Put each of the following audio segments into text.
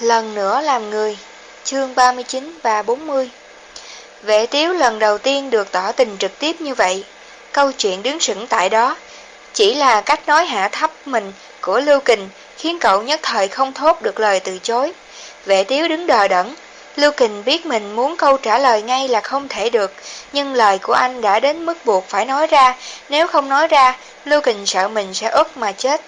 Lần nữa làm người, Chương 39 và 40 Vệ tiếu lần đầu tiên được tỏ tình trực tiếp như vậy. Câu chuyện đứng sững tại đó Chỉ là cách nói hạ thấp mình của Lưu Kình, Khiến cậu nhất thời không thốt được lời từ chối. Vệ tiếu đứng đờ đẫn. Lưu Kình biết mình muốn câu trả lời ngay là không thể được, Nhưng lời của anh đã đến mức buộc phải nói ra. Nếu không nói ra, Lưu Kình sợ mình sẽ ức mà chết.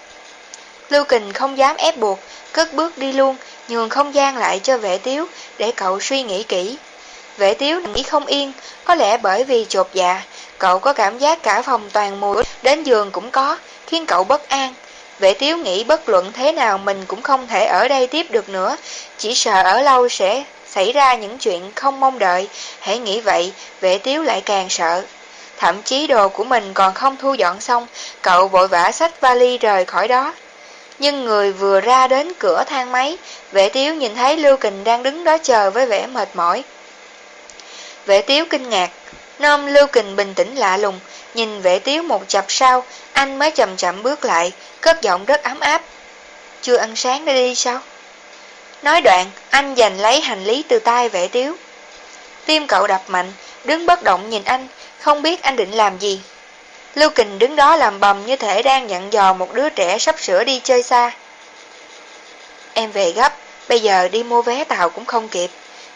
Lưu Kình không dám ép buộc Cất bước đi luôn nhường không gian lại cho vệ tiếu để cậu suy nghĩ kỹ. Vệ tiếu nghĩ không yên, có lẽ bởi vì chột dạ, cậu có cảm giác cả phòng toàn mùi, đến giường cũng có, khiến cậu bất an. Vệ tiếu nghĩ bất luận thế nào mình cũng không thể ở đây tiếp được nữa, chỉ sợ ở lâu sẽ xảy ra những chuyện không mong đợi, hãy nghĩ vậy, vệ tiếu lại càng sợ. Thậm chí đồ của mình còn không thu dọn xong, cậu vội vã xách vali rời khỏi đó. Nhưng người vừa ra đến cửa thang máy, vệ tiếu nhìn thấy Lưu Kình đang đứng đó chờ với vẻ mệt mỏi. Vệ tiếu kinh ngạc, nôm Lưu Kình bình tĩnh lạ lùng, nhìn vệ tiếu một chập sau, anh mới chậm chậm bước lại, cất giọng rất ấm áp. Chưa ăn sáng đã đi sao? Nói đoạn, anh giành lấy hành lý từ tay vệ tiếu. Tim cậu đập mạnh, đứng bất động nhìn anh, không biết anh định làm gì. Lưu Kình đứng đó làm bầm như thể đang nhận dò một đứa trẻ sắp sửa đi chơi xa. Em về gấp, bây giờ đi mua vé tàu cũng không kịp.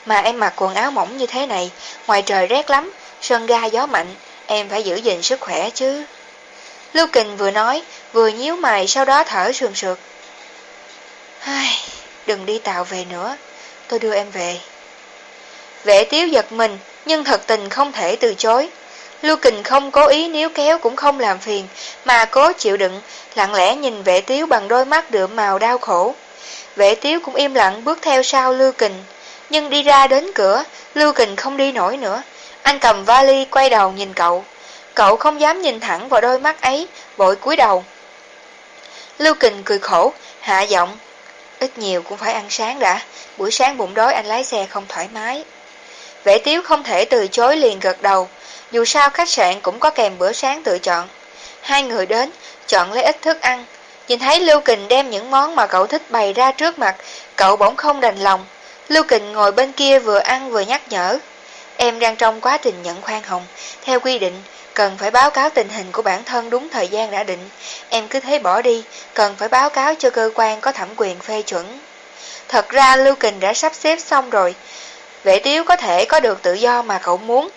Mà em mặc quần áo mỏng như thế này, ngoài trời rét lắm, sơn ga gió mạnh, em phải giữ gìn sức khỏe chứ. Lưu Kình vừa nói, vừa nhíu mày sau đó thở sườn sượt. Ai, đừng đi tàu về nữa, tôi đưa em về. Vệ tiếu giật mình, nhưng thật tình không thể từ chối. Lưu Kình không cố ý níu kéo cũng không làm phiền, mà cố chịu đựng, lặng lẽ nhìn vệ tiếu bằng đôi mắt đượm màu đau khổ. Vệ tiếu cũng im lặng bước theo sau Lưu Kình, nhưng đi ra đến cửa, Lưu Kình không đi nổi nữa. Anh cầm vali quay đầu nhìn cậu. Cậu không dám nhìn thẳng vào đôi mắt ấy, vội cúi đầu. Lưu Kình cười khổ, hạ giọng. Ít nhiều cũng phải ăn sáng đã, buổi sáng bụng đói anh lái xe không thoải mái. Vệ tiếu không thể từ chối liền gật đầu, dù sao khách sạn cũng có kèm bữa sáng tự chọn. Hai người đến, chọn lấy ít thức ăn. Nhìn thấy Lưu Kình đem những món mà cậu thích bày ra trước mặt, cậu bỗng không đành lòng. Lưu Kình ngồi bên kia vừa ăn vừa nhắc nhở. Em đang trong quá trình nhận khoan hồng. Theo quy định, cần phải báo cáo tình hình của bản thân đúng thời gian đã định. Em cứ thế bỏ đi, cần phải báo cáo cho cơ quan có thẩm quyền phê chuẩn. Thật ra Lưu Kình đã sắp xếp xong rồi. Vệ tiếu có thể có được tự do mà cậu muốn,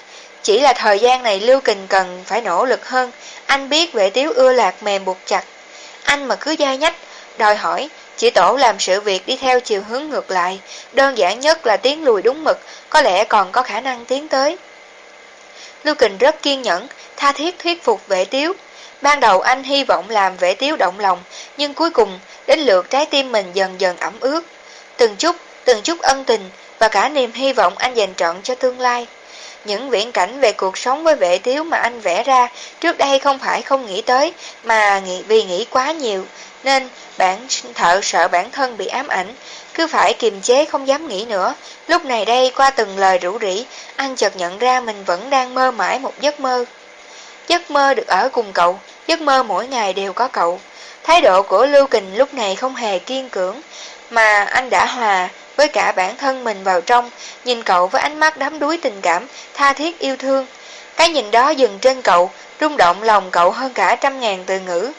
chỉ là thời gian này Lưu Kình cần phải nỗ lực hơn, anh biết vệ tiếu ưa lạc mềm buộc chặt. Anh mà cứ dai nhách, đòi hỏi, chỉ tổ làm sự việc đi theo chiều hướng ngược lại, đơn giản nhất là tiến lùi đúng mực, có lẽ còn có khả năng tiến tới. Lưu Kình rất kiên nhẫn, tha thiết thuyết phục vệ tiếu. Ban đầu anh hy vọng làm vệ tiếu động lòng, nhưng cuối cùng đến lượt trái tim mình dần dần ẩm ướt. Từng chút, từng chút ân tình và cả niềm hy vọng anh dành trọn cho tương lai. Những viễn cảnh về cuộc sống với vệ thiếu mà anh vẽ ra trước đây không phải không nghĩ tới, mà nghĩ, vì nghĩ quá nhiều, nên bản thợ sợ bản thân bị ám ảnh, cứ phải kiềm chế không dám nghĩ nữa. Lúc này đây qua từng lời rủ rỉ, anh chợt nhận ra mình vẫn đang mơ mãi một giấc mơ. Giấc mơ được ở cùng cậu, giấc mơ mỗi ngày đều có cậu. Thái độ của Lưu Kình lúc này không hề kiên cưỡng, mà anh đã hòa với cả bản thân mình vào trong, nhìn cậu với ánh mắt đắm đuối tình cảm, tha thiết yêu thương. Cái nhìn đó dừng trên cậu, rung động lòng cậu hơn cả trăm ngàn từ ngữ.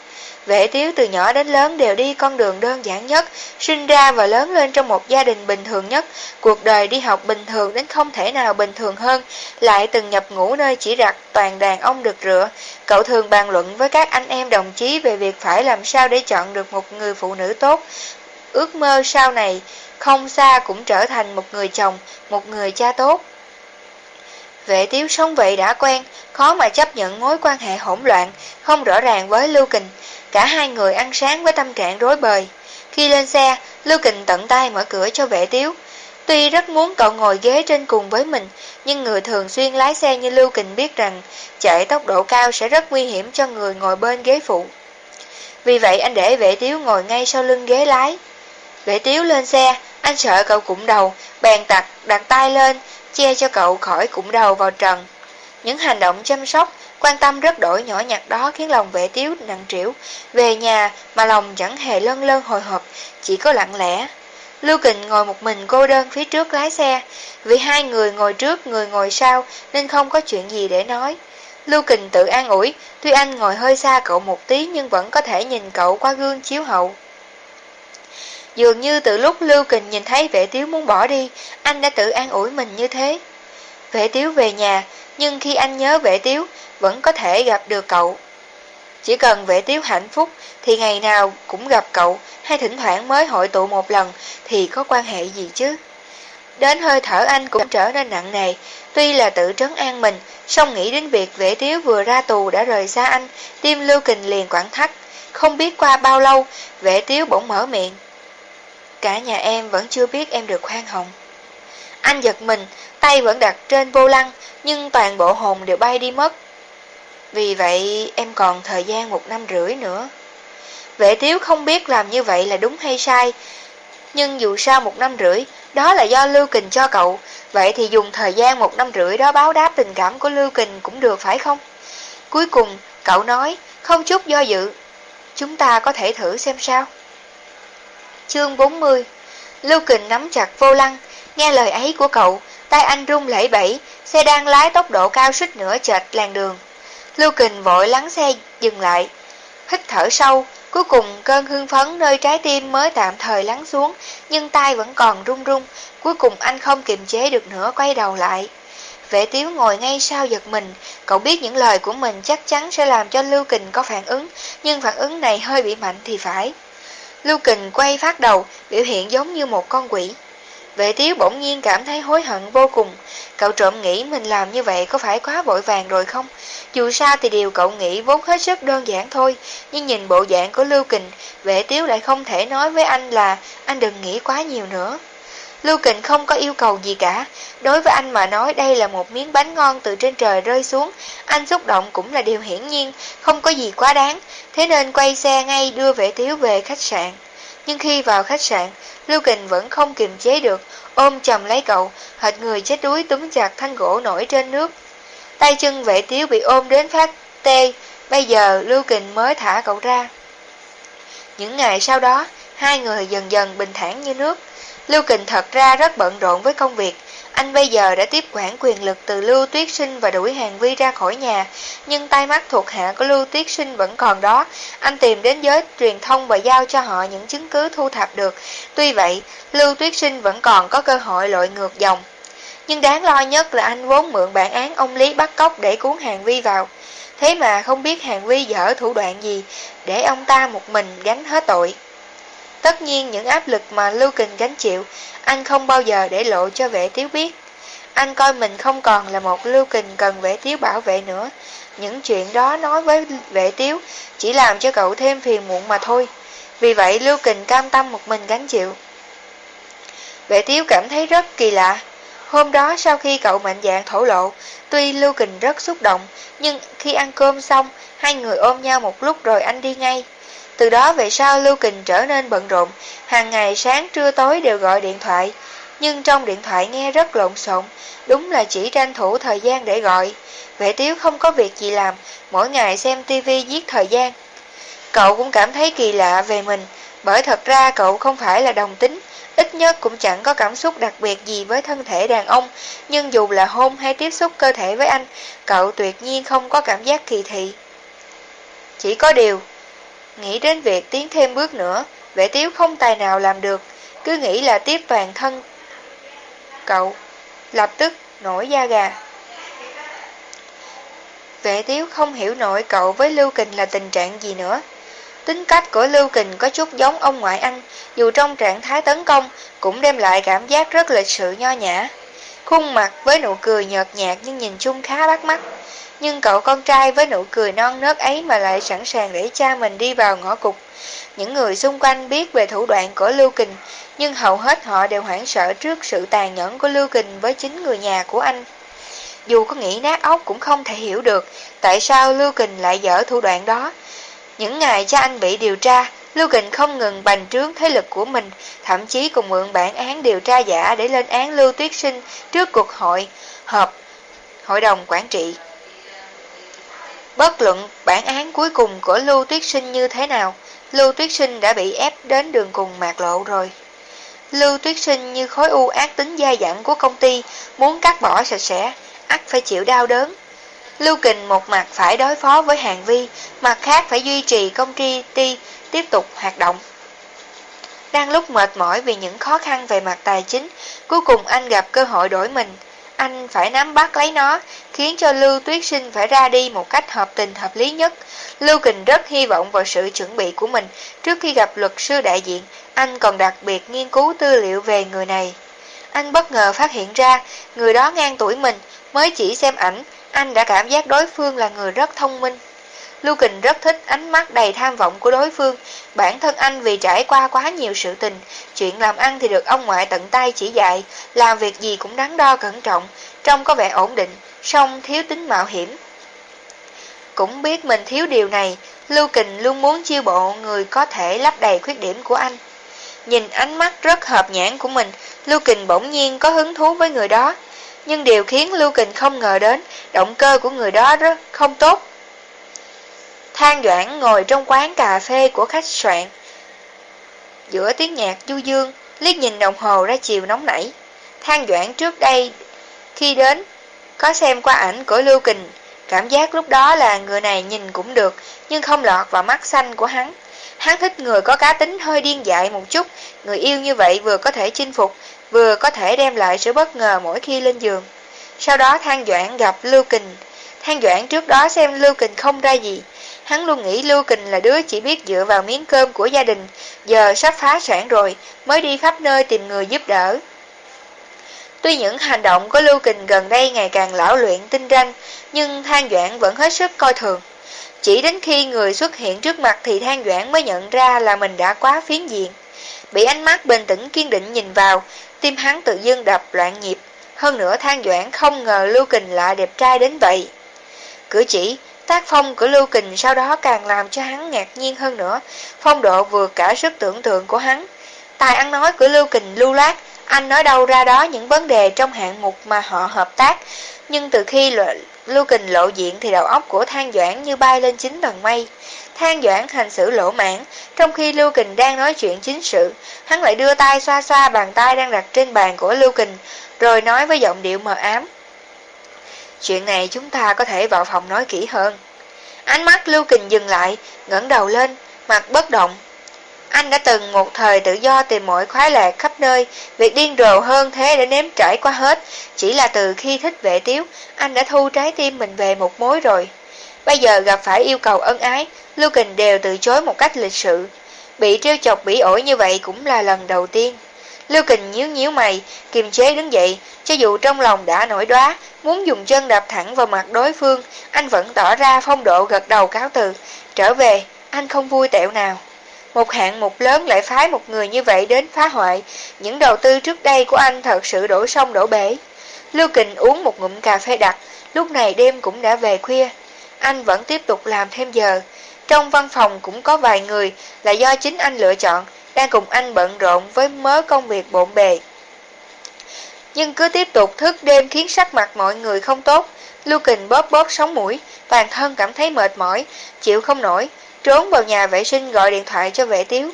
Vệ tiếu từ nhỏ đến lớn đều đi con đường đơn giản nhất, sinh ra và lớn lên trong một gia đình bình thường nhất, cuộc đời đi học bình thường đến không thể nào bình thường hơn, lại từng nhập ngũ nơi chỉ rặt toàn đàn ông được rửa. Cậu thường bàn luận với các anh em đồng chí về việc phải làm sao để chọn được một người phụ nữ tốt. Ước mơ sau này không xa cũng trở thành một người chồng, một người cha tốt. Vệ tiếu sống vậy đã quen, khó mà chấp nhận mối quan hệ hỗn loạn, không rõ ràng với Lưu Kình. Cả hai người ăn sáng với tâm trạng rối bời. Khi lên xe, Lưu Kình tận tay mở cửa cho vệ tiếu. Tuy rất muốn cậu ngồi ghế trên cùng với mình, nhưng người thường xuyên lái xe như Lưu Kình biết rằng chạy tốc độ cao sẽ rất nguy hiểm cho người ngồi bên ghế phụ. Vì vậy anh để vệ tiếu ngồi ngay sau lưng ghế lái. Vệ tiếu lên xe, anh sợ cậu cụm đầu, bèn tặc đặt tay lên, che cho cậu khỏi cụm đầu vào trần. Những hành động chăm sóc, quan tâm rất đổi nhỏ nhặt đó khiến lòng vệ tiếu nặng trĩu. Về nhà mà lòng chẳng hề lân lân hồi hộp, chỉ có lặng lẽ. Lưu Kình ngồi một mình cô đơn phía trước lái xe, vì hai người ngồi trước người ngồi sau nên không có chuyện gì để nói. Lưu Kình tự an ủi, tuy anh ngồi hơi xa cậu một tí nhưng vẫn có thể nhìn cậu qua gương chiếu hậu. Dường như từ lúc Lưu Kình nhìn thấy vệ tiếu muốn bỏ đi, anh đã tự an ủi mình như thế. Vệ tiếu về nhà, nhưng khi anh nhớ vệ tiếu, vẫn có thể gặp được cậu. Chỉ cần vệ tiếu hạnh phúc thì ngày nào cũng gặp cậu hay thỉnh thoảng mới hội tụ một lần thì có quan hệ gì chứ. Đến hơi thở anh cũng trở nên nặng nề, tuy là tự trấn an mình, song nghĩ đến việc vệ tiếu vừa ra tù đã rời xa anh, tim lưu kình liền quảng thắt. Không biết qua bao lâu, vệ tiếu bỗng mở miệng. Cả nhà em vẫn chưa biết em được khoan hồng. Anh giật mình, tay vẫn đặt trên vô lăng, nhưng toàn bộ hồn đều bay đi mất. Vì vậy em còn thời gian một năm rưỡi nữa. Vệ tiếu không biết làm như vậy là đúng hay sai, nhưng dù sao một năm rưỡi, đó là do Lưu Kình cho cậu, vậy thì dùng thời gian một năm rưỡi đó báo đáp tình cảm của Lưu Kình cũng được phải không? Cuối cùng, cậu nói, không chút do dự, chúng ta có thể thử xem sao. Chương 40 Lưu Kình nắm chặt vô lăng, nghe lời ấy của cậu, tay anh rung lẩy bẩy, xe đang lái tốc độ cao suýt nữa chệch làn đường. Lưu Kình vội lắng xe dừng lại, hít thở sâu, cuối cùng cơn hưng phấn nơi trái tim mới tạm thời lắng xuống, nhưng tay vẫn còn run run, cuối cùng anh không kiềm chế được nữa quay đầu lại. Vệ tiếu ngồi ngay sau giật mình, cậu biết những lời của mình chắc chắn sẽ làm cho Lưu Kình có phản ứng, nhưng phản ứng này hơi bị mạnh thì phải. Lưu Kình quay phát đầu, biểu hiện giống như một con quỷ. Vệ tiếu bỗng nhiên cảm thấy hối hận vô cùng. Cậu trộm nghĩ mình làm như vậy có phải quá vội vàng rồi không? Dù sao thì điều cậu nghĩ vốn hết sức đơn giản thôi. Nhưng nhìn bộ dạng của Lưu Kình, vệ tiếu lại không thể nói với anh là anh đừng nghĩ quá nhiều nữa. Lưu Kình không có yêu cầu gì cả. Đối với anh mà nói đây là một miếng bánh ngon từ trên trời rơi xuống. Anh xúc động cũng là điều hiển nhiên, không có gì quá đáng. Thế nên quay xe ngay đưa vệ tiếu về khách sạn. Nhưng khi vào khách sạn, Lưu Kình vẫn không kiềm chế được, ôm chầm lấy cậu, hệt người chết đuối túm chặt thanh gỗ nổi trên nước. Tay chân vệ tiếu bị ôm đến phát tê, bây giờ Lưu Kình mới thả cậu ra. Những ngày sau đó, hai người dần dần bình thản như nước. Lưu Kình thật ra rất bận rộn với công việc, anh bây giờ đã tiếp quản quyền lực từ Lưu Tuyết Sinh và đuổi Hàng Vi ra khỏi nhà, nhưng tay mắt thuộc hạ của Lưu Tuyết Sinh vẫn còn đó. Anh tìm đến giới truyền thông và giao cho họ những chứng cứ thu thập được. Tuy vậy, Lưu Tuyết Sinh vẫn còn có cơ hội lội ngược dòng. Nhưng đáng lo nhất là anh vốn mượn bản án ông Lý bắt cóc để cuốn Hàng Vi vào. Thế mà không biết Hàng Vi dở thủ đoạn gì để ông ta một mình gánh hết tội. Tất nhiên những áp lực mà Lưu Kình gánh chịu, anh không bao giờ để lộ cho vệ tiếu biết. Anh coi mình không còn là một Lưu Kình cần vệ tiếu bảo vệ nữa. Những chuyện đó nói với vệ tiếu chỉ làm cho cậu thêm phiền muộn mà thôi. Vì vậy Lưu Kình cam tâm một mình gánh chịu. Vệ tiếu cảm thấy rất kỳ lạ. Hôm đó sau khi cậu mạnh dạng thổ lộ, tuy Lưu Kình rất xúc động, nhưng khi ăn cơm xong, hai người ôm nhau một lúc rồi anh đi ngay. Từ đó về sau Lưu Kình trở nên bận rộn, hàng ngày sáng trưa tối đều gọi điện thoại. Nhưng trong điện thoại nghe rất lộn xộn, đúng là chỉ tranh thủ thời gian để gọi. Vệ tiếu không có việc gì làm, mỗi ngày xem tivi giết thời gian. Cậu cũng cảm thấy kỳ lạ về mình, bởi thật ra cậu không phải là đồng tính, ít nhất cũng chẳng có cảm xúc đặc biệt gì với thân thể đàn ông, nhưng dù là hôn hay tiếp xúc cơ thể với anh, cậu tuyệt nhiên không có cảm giác kỳ thị. Chỉ có điều, Nghĩ đến việc tiến thêm bước nữa, vệ tiếu không tài nào làm được, cứ nghĩ là tiếp toàn thân. Cậu, lập tức nổi da gà. Vệ tiếu không hiểu nổi cậu với Lưu Kình là tình trạng gì nữa. Tính cách của Lưu Kình có chút giống ông ngoại anh, dù trong trạng thái tấn công, cũng đem lại cảm giác rất lịch sự nho nhã. Khuôn mặt với nụ cười nhợt nhạt nhưng nhìn chung khá bắt mắt. Nhưng cậu con trai với nụ cười non nớt ấy mà lại sẵn sàng để cha mình đi vào ngõ cục. Những người xung quanh biết về thủ đoạn của Lưu Kình, nhưng hầu hết họ đều hoảng sợ trước sự tàn nhẫn của Lưu Kình với chính người nhà của anh. Dù có nghĩ nát óc cũng không thể hiểu được tại sao Lưu Kình lại dở thủ đoạn đó. Những ngày cha anh bị điều tra, Lưu Kình không ngừng bành trướng thế lực của mình, thậm chí còn mượn bản án điều tra giả để lên án Lưu Tuyết Sinh trước cuộc hội họp hội đồng quản trị. Bất luận bản án cuối cùng của Lưu Tuyết Sinh như thế nào, Lưu Tuyết Sinh đã bị ép đến đường cùng mạc lộ rồi. Lưu Tuyết Sinh như khối u ác tính dai dẳng của công ty, muốn cắt bỏ sạch sẽ, ắt phải chịu đau đớn. Lưu Kình một mặt phải đối phó với hàng vi, mặt khác phải duy trì công ty ti tiếp tục hoạt động. Đang lúc mệt mỏi vì những khó khăn về mặt tài chính, cuối cùng anh gặp cơ hội đổi mình. Anh phải nắm bắt lấy nó, khiến cho Lưu Tuyết Sinh phải ra đi một cách hợp tình hợp lý nhất. Lưu Kình rất hy vọng vào sự chuẩn bị của mình. Trước khi gặp luật sư đại diện, anh còn đặc biệt nghiên cứu tư liệu về người này. Anh bất ngờ phát hiện ra, người đó ngang tuổi mình, mới chỉ xem ảnh, anh đã cảm giác đối phương là người rất thông minh. Lưu Kình rất thích ánh mắt đầy tham vọng của đối phương. Bản thân anh vì trải qua quá nhiều sự tình, chuyện làm ăn thì được ông ngoại tận tay chỉ dạy, làm việc gì cũng đắn đo cẩn trọng, trông có vẻ ổn định, song thiếu tính mạo hiểm. Cũng biết mình thiếu điều này, Lưu Kình luôn muốn chiêu bộ người có thể lấp đầy khuyết điểm của anh. Nhìn ánh mắt rất hợp nhãn của mình, Lưu Kình bỗng nhiên có hứng thú với người đó. Nhưng điều khiến Lưu Kình không ngờ đến, động cơ của người đó rất không tốt. Thang Doãn ngồi trong quán cà phê của khách sạn. Giữa tiếng nhạc du dương, liếc nhìn đồng hồ ra chiều nóng nảy. Thang Doãn trước đây, khi đến, có xem qua ảnh của Lưu Kình, cảm giác lúc đó là người này nhìn cũng được, nhưng không lọt vào mắt xanh của hắn. Hắn thích người có cá tính hơi điên dại một chút, người yêu như vậy vừa có thể chinh phục, vừa có thể đem lại sự bất ngờ mỗi khi lên giường. Sau đó Thang Doãn gặp Lưu Kình. Thang Doãn trước đó xem Lưu Kình không ra gì, Hắn luôn nghĩ Lưu Kình là đứa chỉ biết dựa vào miếng cơm của gia đình, giờ sắp phá sản rồi, mới đi khắp nơi tìm người giúp đỡ. Tuy những hành động của Lưu Kình gần đây ngày càng lão luyện tinh ranh, nhưng Thang Doãn vẫn hết sức coi thường. Chỉ đến khi người xuất hiện trước mặt thì Thang Doãn mới nhận ra là mình đã quá phiến diện. Bị ánh mắt bình tĩnh kiên định nhìn vào, tim hắn tự dưng đập loạn nhịp. Hơn nữa than Doãn không ngờ Lưu Kình lại đẹp trai đến vậy. Cử chỉ, Tác phong của Lưu Kình sau đó càng làm cho hắn ngạc nhiên hơn nữa, phong độ vượt cả sức tưởng tượng của hắn. Tài ăn nói của Lưu Kình lưu lát, anh nói đâu ra đó những vấn đề trong hạng mục mà họ hợp tác, nhưng từ khi Lưu Kình lộ diện thì đầu óc của Thang Doãn như bay lên chín tầng mây. Thang Doãn hành xử lỗ mãn, trong khi Lưu Kình đang nói chuyện chính sự, hắn lại đưa tay xoa xoa bàn tay đang đặt trên bàn của Lưu Kình, rồi nói với giọng điệu mờ ám. Chuyện này chúng ta có thể vào phòng nói kỹ hơn. Ánh mắt Lưu Kình dừng lại, ngẩng đầu lên, mặt bất động. Anh đã từng một thời tự do tìm mọi khoái lạc khắp nơi, việc điên rồ hơn thế để nếm trải qua hết. Chỉ là từ khi thích vệ tiếu, anh đã thu trái tim mình về một mối rồi. Bây giờ gặp phải yêu cầu ân ái, Lưu Kình đều từ chối một cách lịch sự. Bị trêu chọc bỉ ổi như vậy cũng là lần đầu tiên. Lưu Kình nhíu nhíu mày, kiềm chế đứng dậy, cho dù trong lòng đã nổi đóa, muốn dùng chân đạp thẳng vào mặt đối phương, anh vẫn tỏ ra phong độ gật đầu cáo từ. Trở về, anh không vui tẹo nào. Một hạng mục lớn lại phái một người như vậy đến phá hoại, những đầu tư trước đây của anh thật sự đổ sông đổ bể. Lưu Kình uống một ngụm cà phê đặc, lúc này đêm cũng đã về khuya. Anh vẫn tiếp tục làm thêm giờ. Trong văn phòng cũng có vài người là do chính anh lựa chọn, đang cùng anh bận rộn với mớ công việc bộn bề. Nhưng cứ tiếp tục thức đêm khiến sắc mặt mọi người không tốt. Lưu Kình bóp bóp sống mũi, toàn thân cảm thấy mệt mỏi, chịu không nổi, trốn vào nhà vệ sinh gọi điện thoại cho vệ tiếu.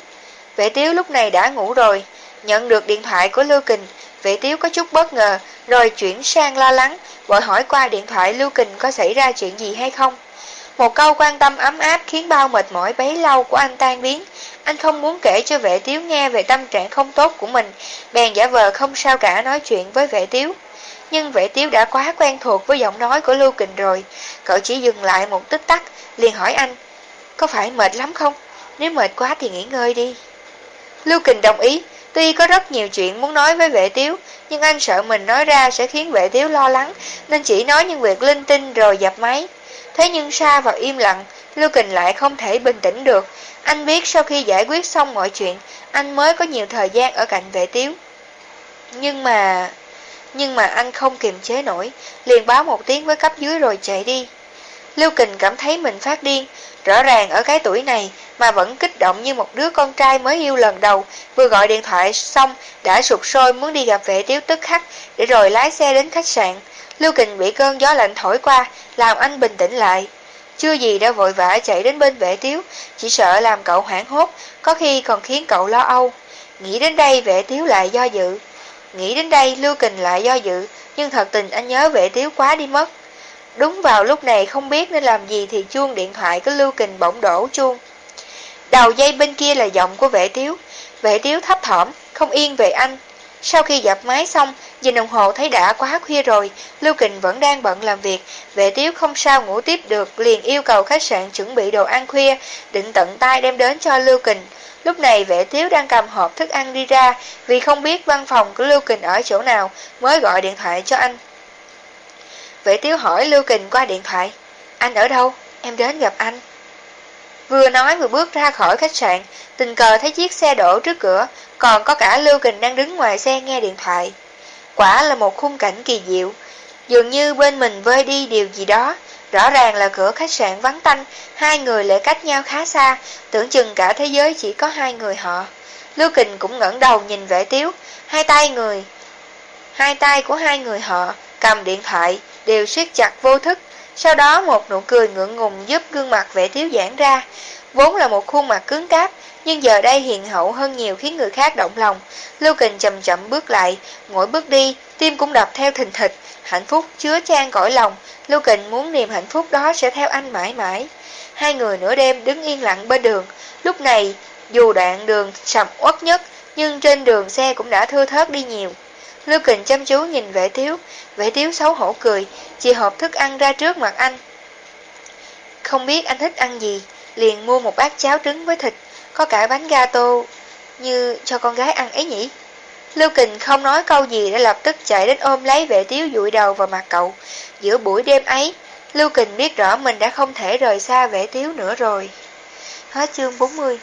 Vệ tiếu lúc này đã ngủ rồi, nhận được điện thoại của Lưu Kình, vệ tiếu có chút bất ngờ, rồi chuyển sang lo lắng, vội hỏi qua điện thoại Lưu Kình có xảy ra chuyện gì hay không. Một câu quan tâm ấm áp khiến bao mệt mỏi bấy lâu của anh tan biến. Anh không muốn kể cho vệ tiếu nghe về tâm trạng không tốt của mình, bèn giả vờ không sao cả nói chuyện với vệ tiếu. Nhưng vệ tiếu đã quá quen thuộc với giọng nói của Lưu Kình rồi, cậu chỉ dừng lại một tích tắc, liền hỏi anh, có phải mệt lắm không? Nếu mệt quá thì nghỉ ngơi đi. Lưu Kình đồng ý, tuy có rất nhiều chuyện muốn nói với vệ tiếu, nhưng anh sợ mình nói ra sẽ khiến vệ tiếu lo lắng, nên chỉ nói những việc linh tinh rồi dập máy. Thế nhưng xa vào im lặng, Lưu Kình lại không thể bình tĩnh được. Anh biết sau khi giải quyết xong mọi chuyện, anh mới có nhiều thời gian ở cạnh vệ tiếu. Nhưng mà... Nhưng mà anh không kiềm chế nổi, liền báo một tiếng với cấp dưới rồi chạy đi. Lưu Kình cảm thấy mình phát điên, rõ ràng ở cái tuổi này mà vẫn kích động như một đứa con trai mới yêu lần đầu, vừa gọi điện thoại xong đã sụt sôi muốn đi gặp vệ tiếu tức khắc để rồi lái xe đến khách sạn. Lưu Kình bị cơn gió lạnh thổi qua, làm anh bình tĩnh lại. Chưa gì đã vội vã chạy đến bên vệ tiếu, chỉ sợ làm cậu hoảng hốt, có khi còn khiến cậu lo âu. Nghĩ đến đây vệ tiếu lại do dự. Nghĩ đến đây Lưu Kình lại do dự, nhưng thật tình anh nhớ vệ tiếu quá đi mất. Đúng vào lúc này không biết nên làm gì thì chuông điện thoại của Lưu Kình bỗng đổ chuông. Đầu dây bên kia là giọng của vệ tiếu. Vệ tiếu thấp thỏm, không yên về anh. Sau khi dập máy xong, nhìn đồng hồ thấy đã quá khuya rồi, Lưu Kình vẫn đang bận làm việc, vệ tiếu không sao ngủ tiếp được, liền yêu cầu khách sạn chuẩn bị đồ ăn khuya, định tận tay đem đến cho Lưu Kình. Lúc này vệ tiếu đang cầm hộp thức ăn đi ra, vì không biết văn phòng của Lưu Kình ở chỗ nào, mới gọi điện thoại cho anh. Vệ tiếu hỏi Lưu Kình qua điện thoại, anh ở đâu? Em đến gặp anh. Vừa nói vừa bước ra khỏi khách sạn, tình cờ thấy chiếc xe đổ trước cửa, còn có cả Lưu Kình đang đứng ngoài xe nghe điện thoại. Quả là một khung cảnh kỳ diệu, dường như bên mình vơi đi điều gì đó, rõ ràng là cửa khách sạn vắng tanh, hai người lại cách nhau khá xa, tưởng chừng cả thế giới chỉ có hai người họ. Lưu Kình cũng ngẩng đầu nhìn vệ tiếu, hai tay người, hai tay của hai người họ cầm điện thoại đều siết chặt vô thức, sau đó một nụ cười ngượng ngùng giúp gương mặt vẻ thiếu giãn ra, vốn là một khuôn mặt cứng cáp, nhưng giờ đây hiền hậu hơn nhiều khiến người khác động lòng. Lưu Kình chậm chậm bước lại, mỗi bước đi, tim cũng đập theo thình thịch, hạnh phúc chứa chan cõi lòng. Lưu Kình muốn niềm hạnh phúc đó sẽ theo anh mãi mãi. Hai người nửa đêm đứng yên lặng bên đường, lúc này dù đoạn đường sầm uất nhất, nhưng trên đường xe cũng đã thưa thớt đi nhiều. Lưu Kình chăm chú nhìn vệ tiếu, vệ tiếu xấu hổ cười, chia hộp thức ăn ra trước mặt anh. Không biết anh thích ăn gì, liền mua một bát cháo trứng với thịt, có cả bánh gato như cho con gái ăn ấy nhỉ. Lưu Kình không nói câu gì đã lập tức chạy đến ôm lấy vệ tiếu dụi đầu vào mặt cậu. Giữa buổi đêm ấy, Lưu Kình biết rõ mình đã không thể rời xa vệ tiếu nữa rồi. Hết chương 40